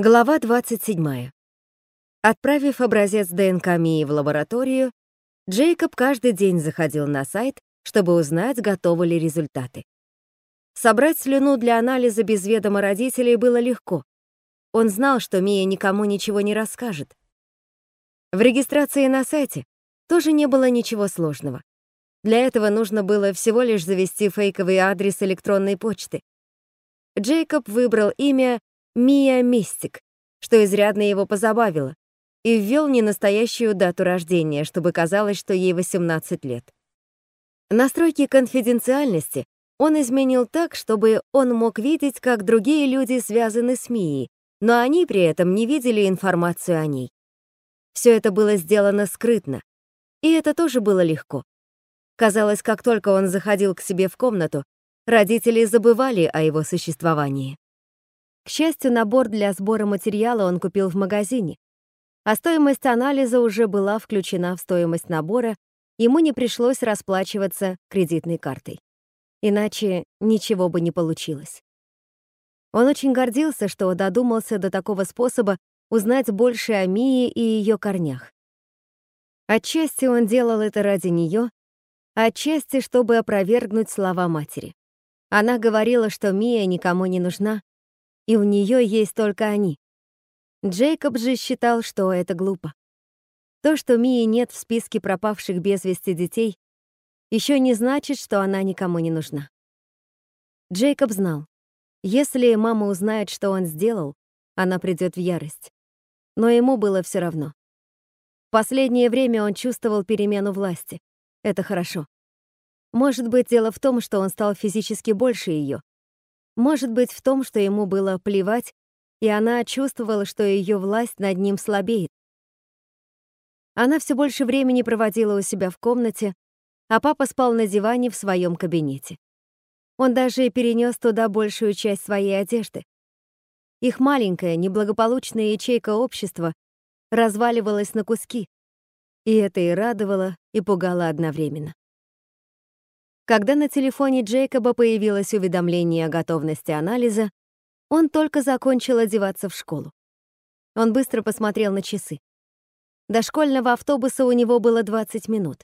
Глава 27. Отправив образец ДНК Мии в лабораторию, Джейкоб каждый день заходил на сайт, чтобы узнать, готовы ли результаты. Собрать слюну для анализа без ведома родителей было легко. Он знал, что Мия никому ничего не расскажет. В регистрации на сайте тоже не было ничего сложного. Для этого нужно было всего лишь завести фейковый адрес электронной почты. Джейкоб выбрал имя Мия Мистик, что изрядно его позабавило, и ввел ненастоящую дату рождения, чтобы казалось, что ей 18 лет. Настройки конфиденциальности он изменил так, чтобы он мог видеть, как другие люди связаны с Мией, но они при этом не видели информацию о ней. Все это было сделано скрытно, и это тоже было легко. Казалось, как только он заходил к себе в комнату, родители забывали о его существовании. К счастью, набор для сбора материала он купил в магазине, а стоимость анализа уже была включена в стоимость набора, ему не пришлось расплачиваться кредитной картой. Иначе ничего бы не получилось. Он очень гордился, что додумался до такого способа узнать больше о Мии и ее корнях. Отчасти он делал это ради нее, отчасти, чтобы опровергнуть слова матери. Она говорила, что Мия никому не нужна, и у нее есть только они. Джейкоб же считал, что это глупо. То, что Мии нет в списке пропавших без вести детей, еще не значит, что она никому не нужна. Джейкоб знал, если мама узнает, что он сделал, она придет в ярость. Но ему было все равно. В последнее время он чувствовал перемену власти. Это хорошо. Может быть, дело в том, что он стал физически больше ее, может быть, в том, что ему было плевать, и она чувствовала, что ее власть над ним слабеет. Она все больше времени проводила у себя в комнате, а папа спал на диване в своем кабинете. Он даже перенес туда большую часть своей одежды. Их маленькая, неблагополучная ячейка общества разваливалась на куски, и это и радовало, и пугало одновременно. Когда на телефоне Джейкоба появилось уведомление о готовности анализа, он только закончил одеваться в школу. Он быстро посмотрел на часы. До школьного автобуса у него было 20 минут.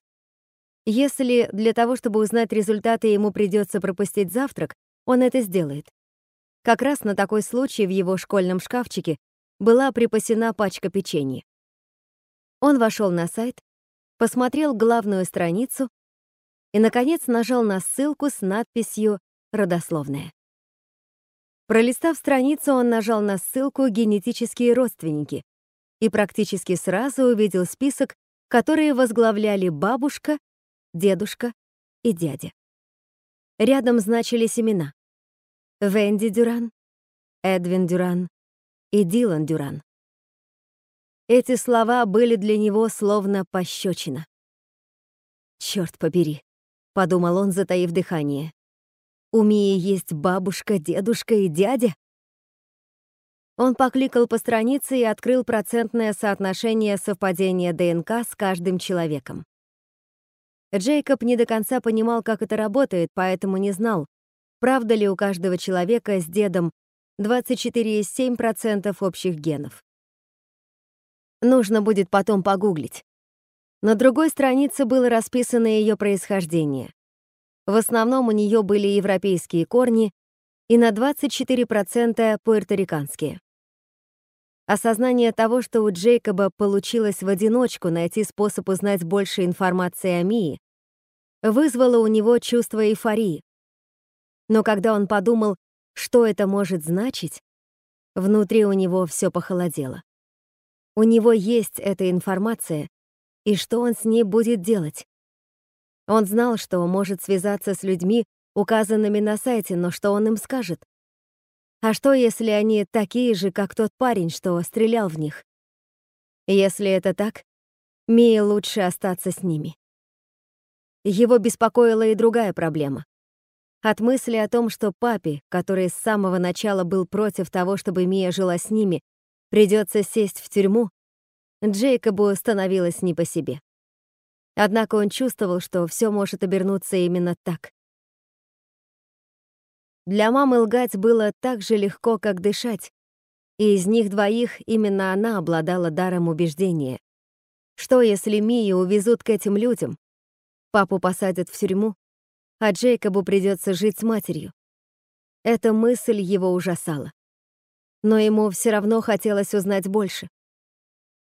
Если для того, чтобы узнать результаты, ему придется пропустить завтрак, он это сделает. Как раз на такой случай в его школьном шкафчике была припасена пачка печенья. Он вошел на сайт, посмотрел главную страницу и, наконец, нажал на ссылку с надписью «Родословная». Пролистав страницу, он нажал на ссылку «Генетические родственники» и практически сразу увидел список, которые возглавляли бабушка, дедушка и дядя. Рядом значились имена. Венди Дюран, Эдвин Дюран и Дилан Дюран. Эти слова были для него словно пощечина. Черт побери, подумал он, затаив дыхание. У Мии есть бабушка, дедушка и дядя? Он покликал по странице и открыл процентное соотношение совпадения ДНК с каждым человеком. Джейкоб не до конца понимал, как это работает, поэтому не знал, правда ли у каждого человека с дедом 24,7% общих генов. Нужно будет потом погуглить. На другой странице было расписано ее происхождение. В основном у нее были европейские корни и на 24% пуэрториканские. Осознание того, что у Джейкоба получилось в одиночку найти способ узнать больше информации о Мии, вызвало у него чувство эйфории. Но когда он подумал, что это может значить, внутри у него все похолодело. У него есть эта информация, и что он с ней будет делать? Он знал, что может связаться с людьми, указанными на сайте, но что он им скажет? А что, если они такие же, как тот парень, что стрелял в них? Если это так, Мии лучше остаться с ними. Его беспокоила и другая проблема. От мысли о том, что папе, который с самого начала был против того, чтобы Мия жила с ними, придется сесть в тюрьму, Джейкобу становилось не по себе. Однако он чувствовал, что все может обернуться именно так. Для мамы лгать было так же легко, как дышать, И из них двоих именно она обладала даром убеждения. Что, если Мию увезут к этим людям? Папу посадят в тюрьму, а Джейкобу придется жить с матерью. Эта мысль его ужасала. Но ему все равно хотелось узнать больше.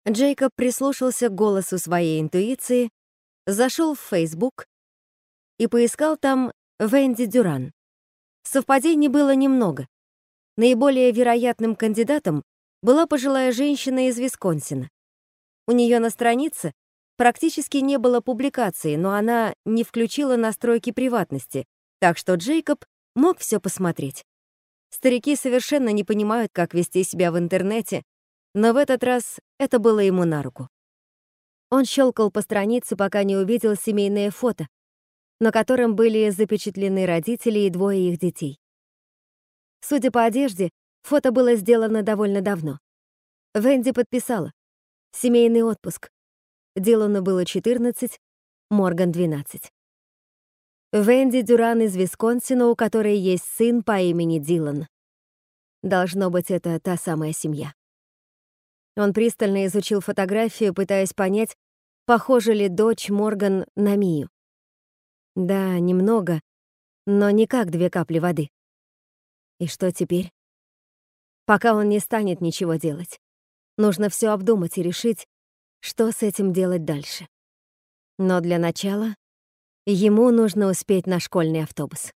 Джейкоб прислушался к голосу своей интуиции, зашел в Facebook и поискал там Венди Дюран. Совпадений было немного. Наиболее вероятным кандидатом была пожилая женщина из Висконсина. У нее на странице практически не было публикаций, но она не включила настройки приватности, так что Джейкоб мог все посмотреть. Старики совершенно не понимают, как вести себя в интернете, но в этот раз это было ему на руку. Он щелкал по странице, пока не увидел семейное фото, на котором были запечатлены родители и двое их детей. Судя по одежде, фото было сделано довольно давно. Венди подписала. Семейный отпуск. Дилану было 14, Морган — 12. Венди Дюран из Висконсина, у которой есть сын по имени Дилан. Должно быть, это та самая семья. Он пристально изучил фотографию, пытаясь понять, похожа ли дочь Морган на Мию. Да, немного, но не как две капли воды. И что теперь? Пока он не станет ничего делать. Нужно все обдумать и решить, что с этим делать дальше. Но для начала ему нужно успеть на школьный автобус.